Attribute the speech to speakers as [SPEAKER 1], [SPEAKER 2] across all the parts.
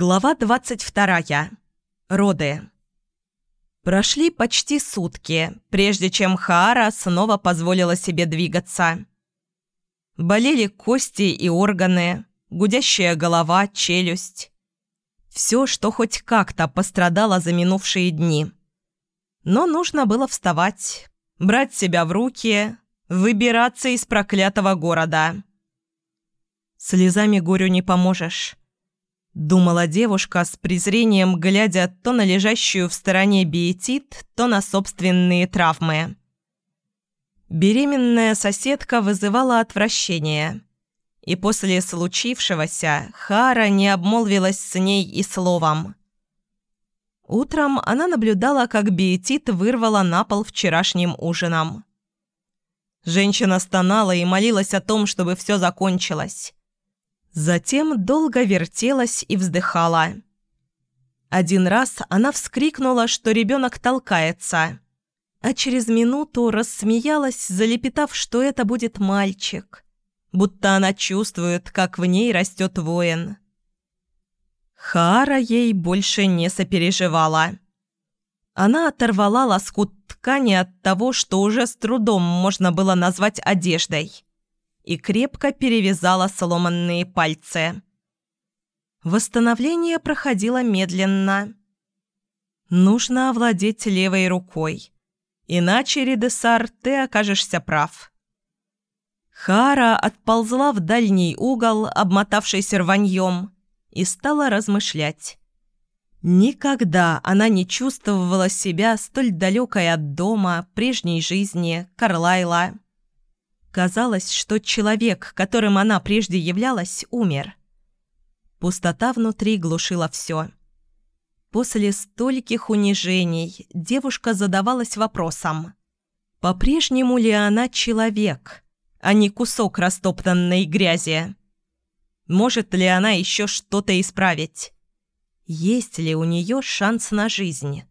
[SPEAKER 1] Глава 22. Роды. Прошли почти сутки, прежде чем Хаара снова позволила себе двигаться. Болели кости и органы, гудящая голова, челюсть. Все, что хоть как-то пострадало за минувшие дни. Но нужно было вставать, брать себя в руки, выбираться из проклятого города. Слезами горю не поможешь. Думала девушка с презрением, глядя то на лежащую в стороне биетит, то на собственные травмы. Беременная соседка вызывала отвращение. И после случившегося Хара не обмолвилась с ней и словом. Утром она наблюдала, как биетит вырвала на пол вчерашним ужином. Женщина стонала и молилась о том, чтобы все закончилось. Затем долго вертелась и вздыхала. Один раз она вскрикнула, что ребенок толкается, а через минуту рассмеялась, залепетав, что это будет мальчик, будто она чувствует, как в ней растет воин. Хара ей больше не сопереживала. Она оторвала лоскут ткани от того, что уже с трудом можно было назвать одеждой и крепко перевязала сломанные пальцы. Восстановление проходило медленно. Нужно овладеть левой рукой, иначе, Редесар, ты окажешься прав. Хара отползла в дальний угол, обмотавшись рваньем, и стала размышлять. Никогда она не чувствовала себя столь далекой от дома, прежней жизни, Карлайла. Казалось, что человек, которым она прежде являлась, умер. Пустота внутри глушила все. После стольких унижений девушка задавалась вопросом, по-прежнему ли она человек, а не кусок растоптанной грязи? Может ли она еще что-то исправить? Есть ли у нее шанс на жизнь?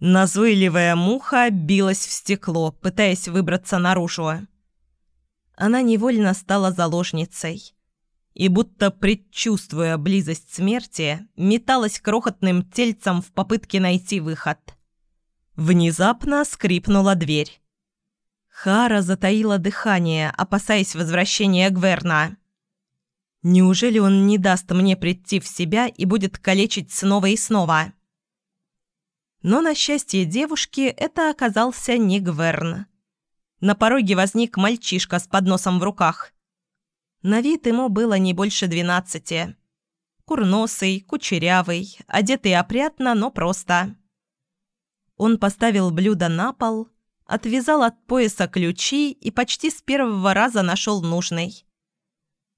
[SPEAKER 1] Назойливая муха билась в стекло, пытаясь выбраться наружу. Она невольно стала заложницей. И будто предчувствуя близость смерти, металась крохотным тельцем в попытке найти выход. Внезапно скрипнула дверь. Хара затаила дыхание, опасаясь возвращения Гверна. «Неужели он не даст мне прийти в себя и будет калечить снова и снова?» Но, на счастье девушки, это оказался не Гверн. На пороге возник мальчишка с подносом в руках. На вид ему было не больше двенадцати. Курносый, кучерявый, одетый опрятно, но просто. Он поставил блюдо на пол, отвязал от пояса ключи и почти с первого раза нашел нужный.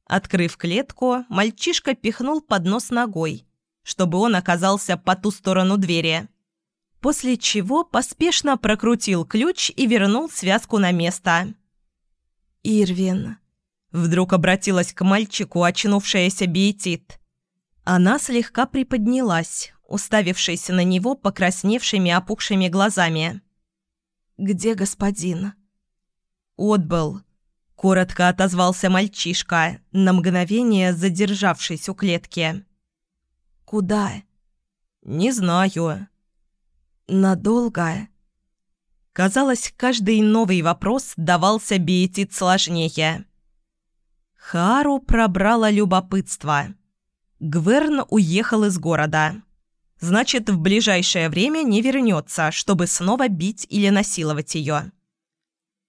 [SPEAKER 1] Открыв клетку, мальчишка пихнул поднос ногой, чтобы он оказался по ту сторону двери после чего поспешно прокрутил ключ и вернул связку на место. «Ирвин», — вдруг обратилась к мальчику очнувшаяся Биетит. Она слегка приподнялась, уставившись на него покрасневшими опухшими глазами. «Где господин?» «Отбыл», — коротко отозвался мальчишка, на мгновение задержавшись у клетки. «Куда?» «Не знаю», Надолго? Казалось, каждый новый вопрос давался Биетит сложнее. Хару пробрало любопытство. Гверн уехал из города. Значит, в ближайшее время не вернется, чтобы снова бить или насиловать ее.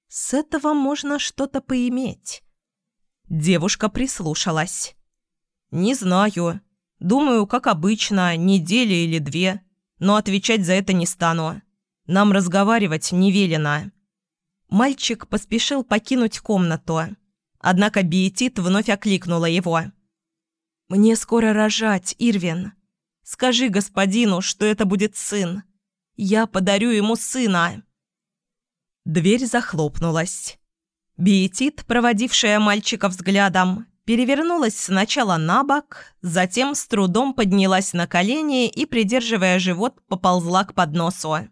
[SPEAKER 1] С этого можно что-то поиметь. Девушка прислушалась. «Не знаю. Думаю, как обычно, неделя или две но отвечать за это не стану. Нам разговаривать не велено». Мальчик поспешил покинуть комнату. Однако Биетит вновь окликнула его. «Мне скоро рожать, Ирвин. Скажи господину, что это будет сын. Я подарю ему сына». Дверь захлопнулась. Биетит, проводившая мальчика взглядом, перевернулась сначала на бок, затем с трудом поднялась на колени и, придерживая живот, поползла к подносу.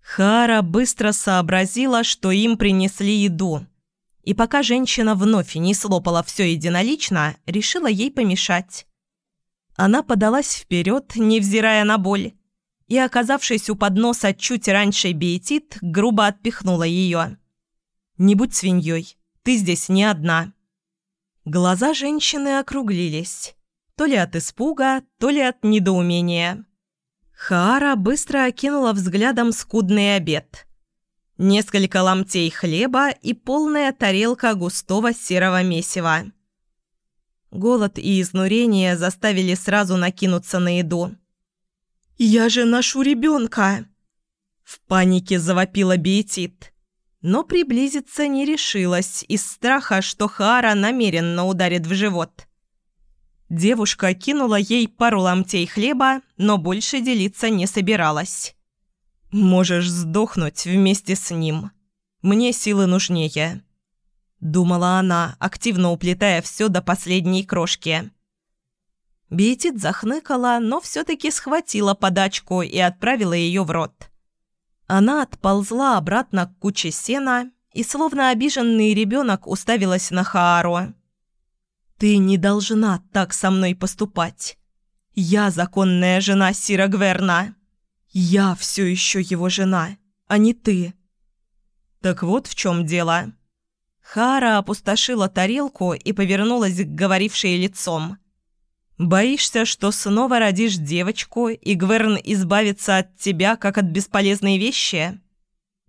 [SPEAKER 1] Хара быстро сообразила, что им принесли еду. И пока женщина вновь не слопала все единолично, решила ей помешать. Она подалась вперед, невзирая на боль, и, оказавшись у подноса чуть раньше Беетит, грубо отпихнула ее. «Не будь свиньей, ты здесь не одна». Глаза женщины округлились, то ли от испуга, то ли от недоумения. Хаара быстро окинула взглядом скудный обед. Несколько ломтей хлеба и полная тарелка густого серого месива. Голод и изнурение заставили сразу накинуться на еду. «Я же ношу ребенка!» В панике завопила Беетит, но приблизиться не решилась из страха, что Хара намеренно ударит в живот. Девушка кинула ей пару ломтей хлеба, но больше делиться не собиралась. «Можешь сдохнуть вместе с ним. Мне силы нужнее», — думала она, активно уплетая все до последней крошки. Беетит захныкала, но все-таки схватила подачку и отправила ее в рот. Она отползла обратно к куче сена и, словно обиженный ребенок, уставилась на Хаару. «Ты не должна так со мной поступать. Я законная жена Сира Гверна. Я все еще его жена, а не ты». «Так вот в чем дело». Хара опустошила тарелку и повернулась к говорившей лицом. «Боишься, что снова родишь девочку, и Гверн избавится от тебя, как от бесполезной вещи?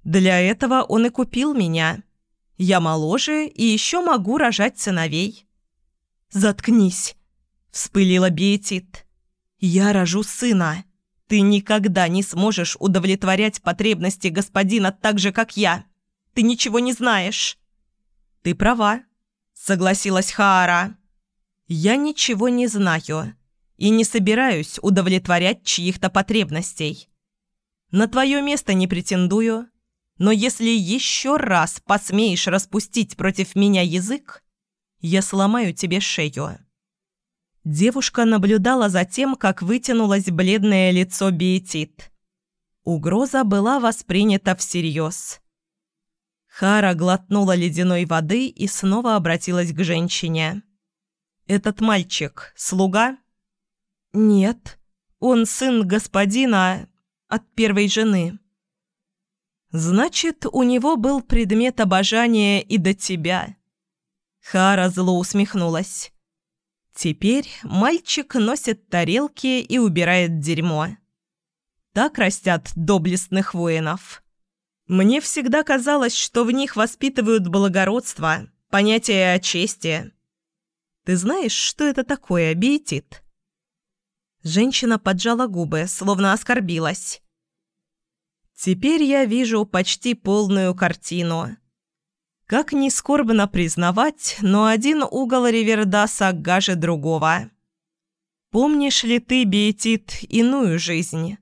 [SPEAKER 1] Для этого он и купил меня. Я моложе и еще могу рожать сыновей. «Заткнись!» – вспылила Беетит. «Я рожу сына. Ты никогда не сможешь удовлетворять потребности господина так же, как я. Ты ничего не знаешь». «Ты права», – согласилась Хаара. «Я ничего не знаю и не собираюсь удовлетворять чьих-то потребностей. На твое место не претендую, но если еще раз посмеешь распустить против меня язык, я сломаю тебе шею». Девушка наблюдала за тем, как вытянулось бледное лицо Беетит. Угроза была воспринята всерьез. Хара глотнула ледяной воды и снова обратилась к женщине. «Этот мальчик – слуга?» «Нет, он сын господина от первой жены». «Значит, у него был предмет обожания и до тебя. Хара зло усмехнулась. Теперь мальчик носит тарелки и убирает дерьмо. Так растят доблестных воинов. Мне всегда казалось, что в них воспитывают благородство, понятие о чести. Ты знаешь, что это такое, Бейтит? Женщина поджала губы, словно оскорбилась. Теперь я вижу почти полную картину. Как ни скорбно признавать, но один угол Ривердаса гаже другого. Помнишь ли ты, Беетит, иную жизнь?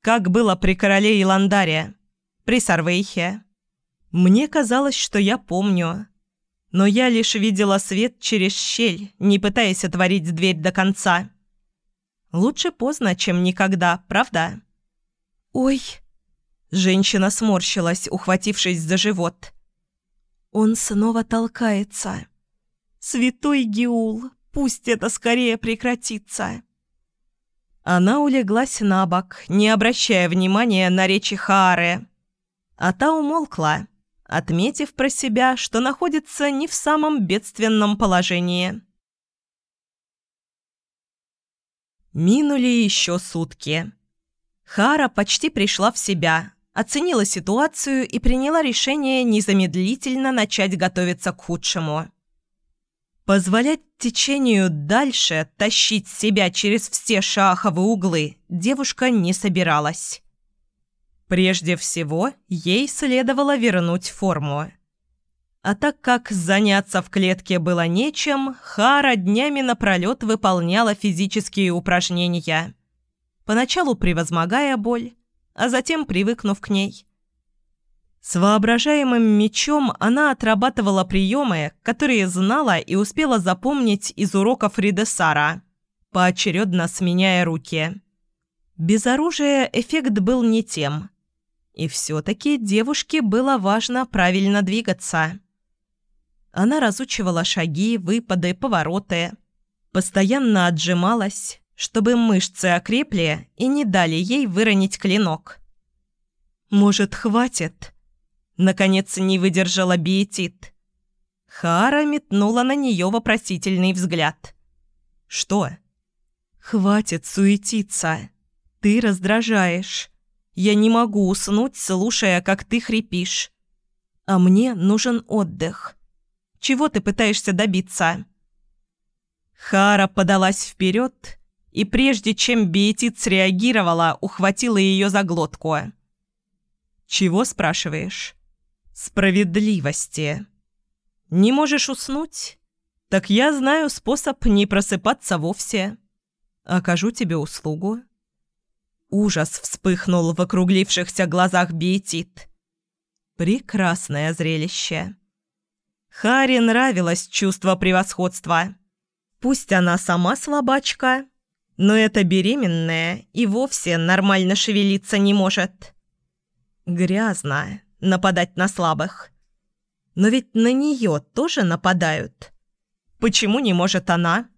[SPEAKER 1] Как было при короле Иландаре, при Сарвейхе? Мне казалось, что я помню. Но я лишь видела свет через щель, не пытаясь отворить дверь до конца. Лучше поздно, чем никогда, правда? «Ой!» Женщина сморщилась, ухватившись за живот. Он снова толкается. «Святой Геул, пусть это скорее прекратится!» Она улеглась на бок, не обращая внимания на речи Хаары. А та умолкла, отметив про себя, что находится не в самом бедственном положении. Минули еще сутки. Хара почти пришла в себя, оценила ситуацию и приняла решение незамедлительно начать готовиться к худшему. Позволять течению дальше тащить себя через все шаховые углы девушка не собиралась. Прежде всего, ей следовало вернуть форму. А так как заняться в клетке было нечем, Хара днями напролет выполняла физические упражнения. Поначалу превозмогая боль, а затем привыкнув к ней. С воображаемым мечом она отрабатывала приемы, которые знала и успела запомнить из уроков Ридесара, поочередно сменяя руки. Без оружия эффект был не тем. И все-таки девушке было важно правильно двигаться. Она разучивала шаги, выпады, повороты. Постоянно отжималась, чтобы мышцы окрепли и не дали ей выронить клинок. «Может, хватит?» Наконец не выдержала Биетит. Хара метнула на нее вопросительный взгляд. «Что?» «Хватит суетиться. Ты раздражаешь. Я не могу уснуть, слушая, как ты хрипишь. А мне нужен отдых. Чего ты пытаешься добиться?» Хара подалась вперед и, прежде чем Биетит среагировала, ухватила ее за глотку. «Чего спрашиваешь?» «Справедливости. Не можешь уснуть? Так я знаю способ не просыпаться вовсе. Окажу тебе услугу». Ужас вспыхнул в округлившихся глазах Биетит. Прекрасное зрелище. Харе нравилось чувство превосходства. Пусть она сама слабачка, но эта беременная и вовсе нормально шевелиться не может. Грязно нападать на слабых. Но ведь на нее тоже нападают. Почему не может она?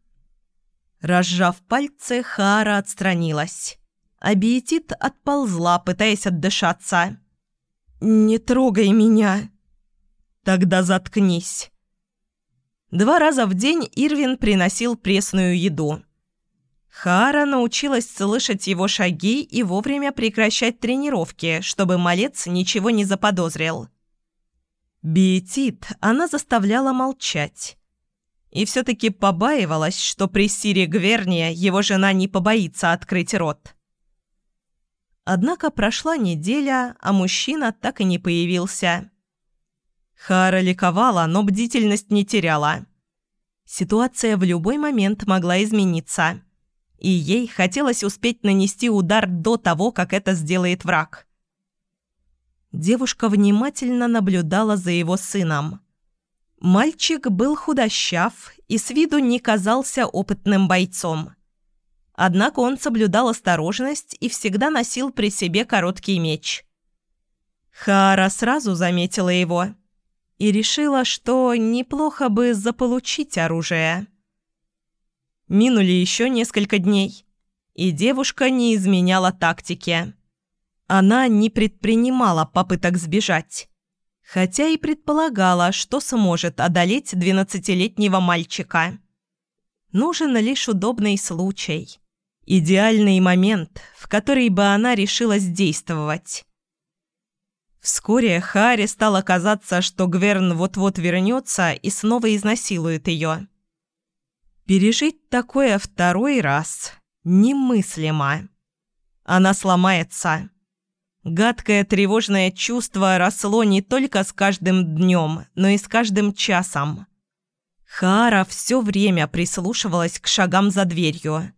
[SPEAKER 1] Разжав пальцы, Хара отстранилась. Абиетит отползла, пытаясь отдышаться. «Не трогай меня!» «Тогда заткнись!» Два раза в день Ирвин приносил пресную еду. Хара научилась слышать его шаги и вовремя прекращать тренировки, чтобы малец ничего не заподозрил. Биетит она заставляла молчать. И все-таки побаивалась, что при Сире Гверния его жена не побоится открыть рот. Однако прошла неделя, а мужчина так и не появился. Хара ликовала, но бдительность не теряла. Ситуация в любой момент могла измениться и ей хотелось успеть нанести удар до того, как это сделает враг. Девушка внимательно наблюдала за его сыном. Мальчик был худощав и с виду не казался опытным бойцом. Однако он соблюдал осторожность и всегда носил при себе короткий меч. Хара сразу заметила его и решила, что неплохо бы заполучить оружие. Минули еще несколько дней, и девушка не изменяла тактике. Она не предпринимала попыток сбежать, хотя и предполагала, что сможет одолеть двенадцатилетнего мальчика. Нужен лишь удобный случай, идеальный момент, в который бы она решилась действовать. Вскоре Харе стало казаться, что Гверн вот-вот вернется и снова изнасилует ее. Пережить такое второй раз немыслимо. Она сломается. Гадкое тревожное чувство росло не только с каждым днем, но и с каждым часом. Хара все время прислушивалась к шагам за дверью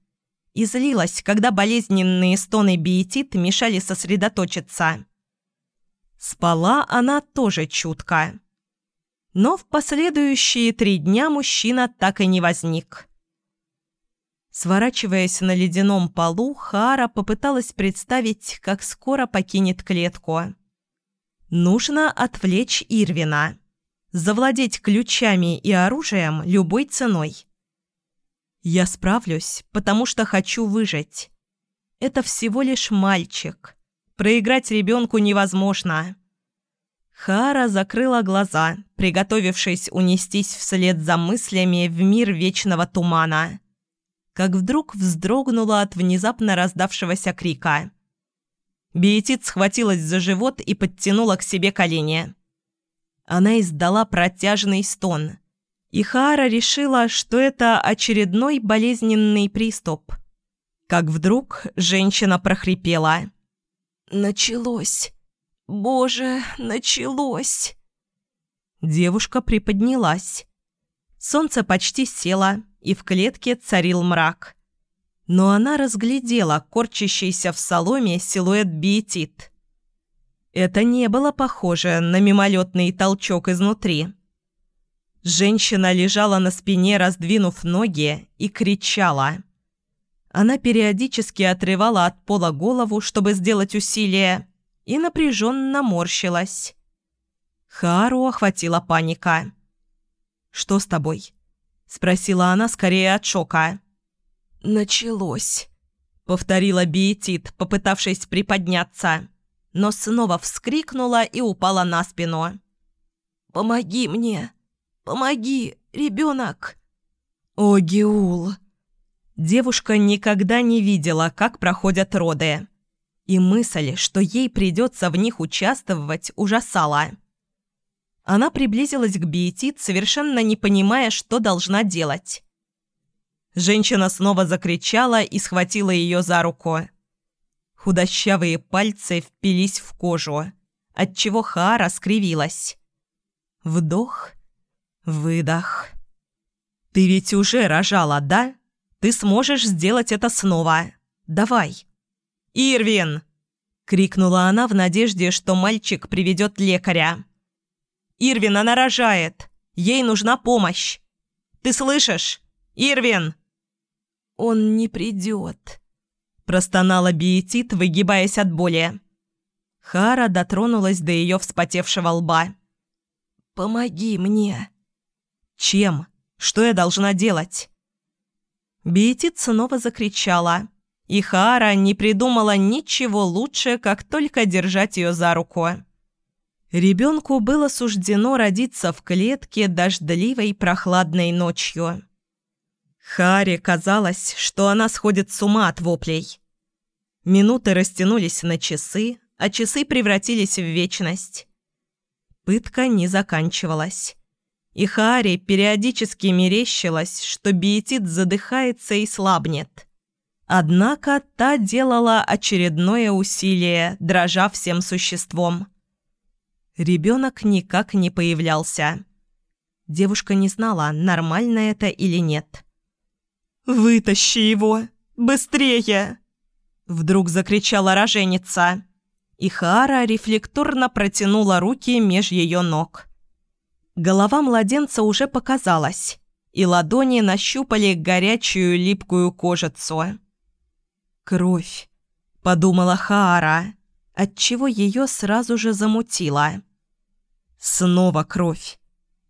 [SPEAKER 1] и злилась, когда болезненные стоны биетит мешали сосредоточиться. Спала она тоже чутко. Но в последующие три дня мужчина так и не возник. Сворачиваясь на ледяном полу, Хара попыталась представить, как скоро покинет клетку. Нужно отвлечь Ирвина. Завладеть ключами и оружием любой ценой. Я справлюсь, потому что хочу выжить. Это всего лишь мальчик. Проиграть ребенку невозможно. Хара закрыла глаза, приготовившись унестись вслед за мыслями в мир вечного тумана. Как вдруг вздрогнула от внезапно раздавшегося крика. Биетит схватилась за живот и подтянула к себе колени. Она издала протяжный стон. И Хара решила, что это очередной болезненный приступ. Как вдруг женщина прохрипела. «Началось!» «Боже, началось!» Девушка приподнялась. Солнце почти село, и в клетке царил мрак. Но она разглядела корчащийся в соломе силуэт биетит. Это не было похоже на мимолетный толчок изнутри. Женщина лежала на спине, раздвинув ноги, и кричала. Она периодически отрывала от пола голову, чтобы сделать усилие, и напряженно морщилась. Хару охватила паника. «Что с тобой?» – спросила она скорее от шока.
[SPEAKER 2] «Началось», –
[SPEAKER 1] повторила Биетит, попытавшись приподняться, но снова вскрикнула и упала на спину.
[SPEAKER 2] «Помоги мне! Помоги, ребенок!»
[SPEAKER 1] «О, Геул!» Девушка никогда не видела, как проходят роды. И мысль, что ей придется в них участвовать, ужасала. Она приблизилась к Биетит, совершенно не понимая, что должна делать. Женщина снова закричала и схватила ее за руку. Худощавые пальцы впились в кожу, отчего Хаара скривилась. Вдох, выдох. «Ты ведь уже рожала, да?» Ты сможешь сделать это снова. Давай!» «Ирвин!» — крикнула она в надежде, что мальчик приведет лекаря. «Ирвин, она рожает! Ей нужна помощь! Ты слышишь? Ирвин!»
[SPEAKER 2] «Он не придет», —
[SPEAKER 1] простонала Биетит, выгибаясь от боли. Хара дотронулась до ее вспотевшего лба.
[SPEAKER 2] «Помоги мне».
[SPEAKER 1] «Чем? Что я должна делать?» Биетит снова закричала, и Хаара не придумала ничего лучше, как только держать ее за руку. Ребенку было суждено родиться в клетке дождливой прохладной ночью. Харе казалось, что она сходит с ума от воплей. Минуты растянулись на часы, а часы превратились в вечность. Пытка не заканчивалась и Хари периодически мерещилось, что Биетит задыхается и слабнет. Однако та делала очередное усилие, дрожа всем существом. Ребенок никак не появлялся. Девушка не знала, нормально это или нет. «Вытащи его! Быстрее!» Вдруг закричала роженица. И Хаара рефлекторно протянула руки меж ее ног. Голова младенца уже показалась, и ладони нащупали горячую липкую кожицу. «Кровь», — подумала Хаара, отчего ее сразу же замутило. «Снова кровь.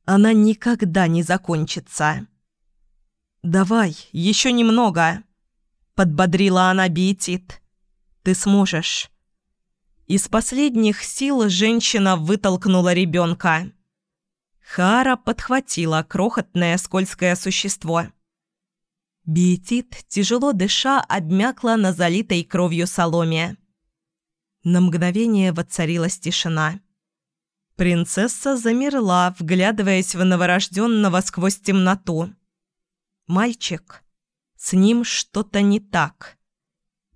[SPEAKER 1] Она никогда не закончится». «Давай, еще немного», — подбодрила она Биетит. «Ты сможешь». Из последних сил женщина вытолкнула ребенка. Хара подхватила крохотное скользкое существо. Биетит, тяжело дыша, обмякла на залитой кровью соломе. На мгновение воцарилась тишина. Принцесса замерла, вглядываясь в новорожденного сквозь темноту. Мальчик. С ним что-то не так.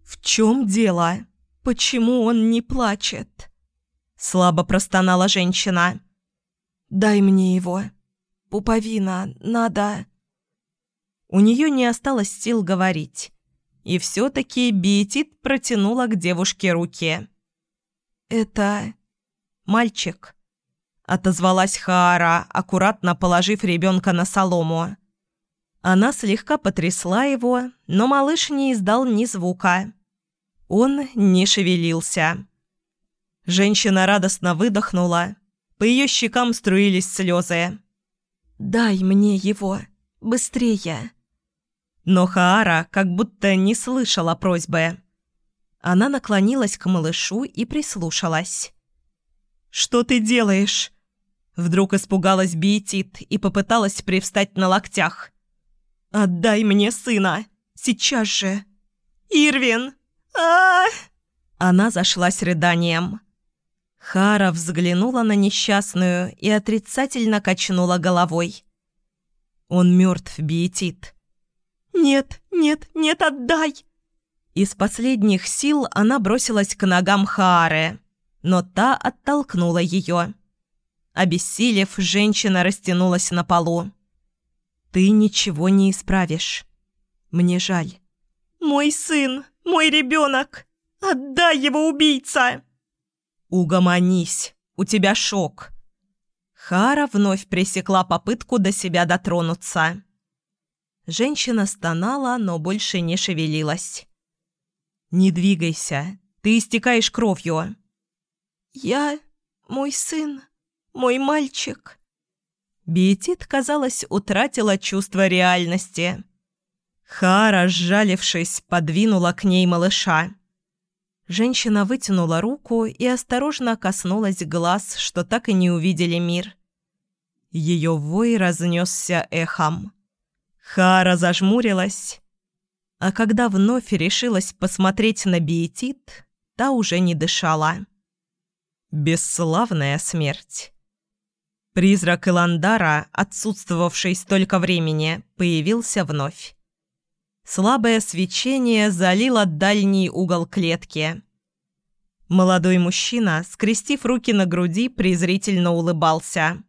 [SPEAKER 1] В чем дело? Почему он не плачет? Слабо простонала женщина. «Дай мне его. Пуповина, надо...» У нее не осталось сил говорить. И все-таки Биетит протянула к девушке руки. «Это... мальчик», — отозвалась Хаара, аккуратно положив ребенка на солому. Она слегка потрясла его, но малыш не издал ни звука. Он не шевелился. Женщина радостно выдохнула по ее щекам струились слезы. «Дай мне его! Быстрее!» Но Хаара как будто не слышала просьбы. Она наклонилась к малышу и прислушалась. «Что ты делаешь?» Вдруг испугалась Биетит и попыталась привстать на локтях. «Отдай мне сына! Сейчас же!» «Ирвин! а, Она зашлась рыданием. Хара взглянула на несчастную и отрицательно качнула головой. «Он мертв, Биетит». «Нет, нет, нет, отдай!» Из последних сил она бросилась к ногам Хаары, но та оттолкнула ее. Обессилев, женщина растянулась на полу. «Ты ничего не исправишь. Мне жаль». «Мой сын! Мой ребенок! Отдай его, убийца!» «Угомонись, у тебя шок». Хара вновь пресекла попытку до себя дотронуться. Женщина стонала, но больше не шевелилась. «Не двигайся, ты истекаешь кровью». «Я... мой сын, мой мальчик». Биетит, казалось, утратила чувство реальности. Хара, сжалившись, подвинула к ней малыша. Женщина вытянула руку и осторожно коснулась глаз, что так и не увидели мир. Ее вой разнесся эхом. Хара зажмурилась, а когда вновь решилась посмотреть на Биетит, та уже не дышала. Бесславная смерть. Призрак Иландара, отсутствовавший столько времени, появился вновь. Слабое свечение залило дальний угол клетки. Молодой мужчина, скрестив руки на груди, презрительно улыбался.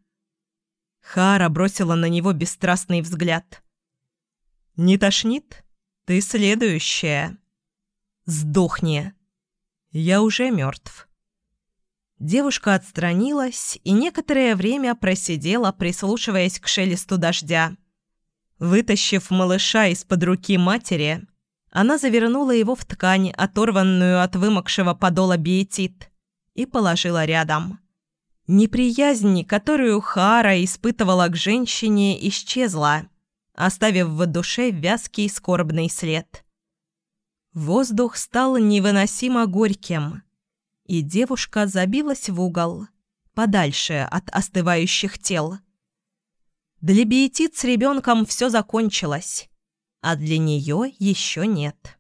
[SPEAKER 1] Хара бросила на него бесстрастный взгляд. «Не тошнит? Ты следующая. Сдохни. Я уже мертв». Девушка отстранилась и некоторое время просидела, прислушиваясь к шелесту дождя. Вытащив малыша из-под руки матери, она завернула его в ткань, оторванную от вымокшего подола биетит, и положила рядом. Неприязнь, которую Хара испытывала к женщине, исчезла, оставив в душе вязкий скорбный след. Воздух стал невыносимо горьким – и девушка забилась в угол, подальше от остывающих тел. Для Беетит с ребенком все закончилось, а для нее еще нет.